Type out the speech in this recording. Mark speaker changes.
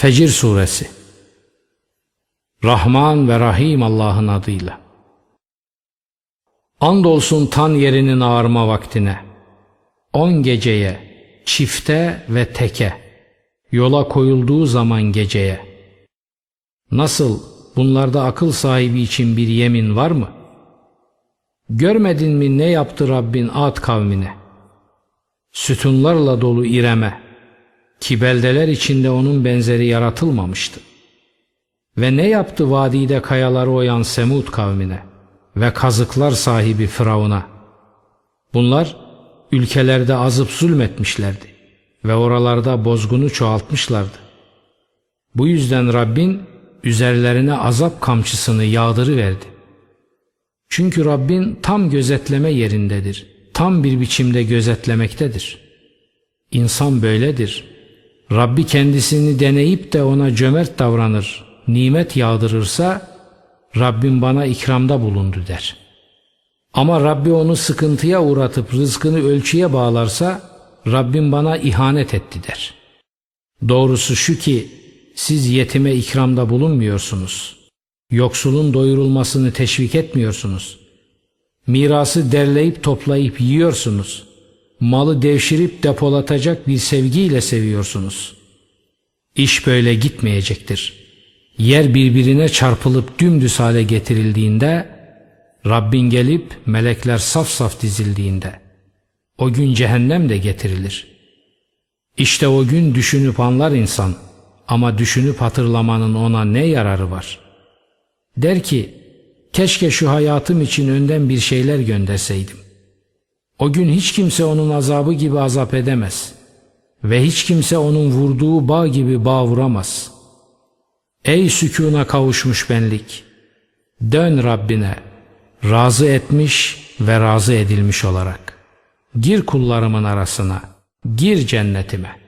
Speaker 1: Fecir Suresi Rahman ve Rahim Allah'ın adıyla. Andolsun tan yerinin ağarma vaktine. On geceye, çifte ve teke. Yola koyulduğu zaman geceye. Nasıl bunlarda akıl sahibi için bir yemin var mı? Görmedin mi ne yaptı Rabbin Ad kavmine? Sütunlarla dolu İrem'e ki beldeler içinde onun benzeri yaratılmamıştı. Ve ne yaptı vadide kayaları oyan Semud kavmine ve kazıklar sahibi Firavun'a? Bunlar ülkelerde azıp zulmetmişlerdi ve oralarda bozgunu çoğaltmışlardı. Bu yüzden Rabbin üzerlerine azap kamçısını yağdırıverdi. Çünkü Rabbin tam gözetleme yerindedir. Tam bir biçimde gözetlemektedir. İnsan böyledir. Rabbi kendisini deneyip de ona cömert davranır, nimet yağdırırsa Rabbim bana ikramda bulundu der. Ama Rabbi onu sıkıntıya uğratıp rızkını ölçüye bağlarsa Rabbim bana ihanet etti der. Doğrusu şu ki siz yetime ikramda bulunmuyorsunuz. Yoksulun doyurulmasını teşvik etmiyorsunuz. Mirası derleyip toplayıp yiyorsunuz. Malı devşirip depolatacak bir sevgiyle seviyorsunuz. İş böyle gitmeyecektir. Yer birbirine çarpılıp dümdüz hale getirildiğinde, Rabbin gelip melekler saf saf dizildiğinde, o gün cehennem de getirilir. İşte o gün düşünüp anlar insan ama düşünüp hatırlamanın ona ne yararı var? Der ki, keşke şu hayatım için önden bir şeyler gönderseydim. O gün hiç kimse onun azabı gibi azap edemez ve hiç kimse onun vurduğu bağ gibi bağ vuramaz. Ey sükuna kavuşmuş benlik! Dön Rabbine, razı etmiş ve razı edilmiş olarak. Gir kullarımın arasına, gir cennetime.''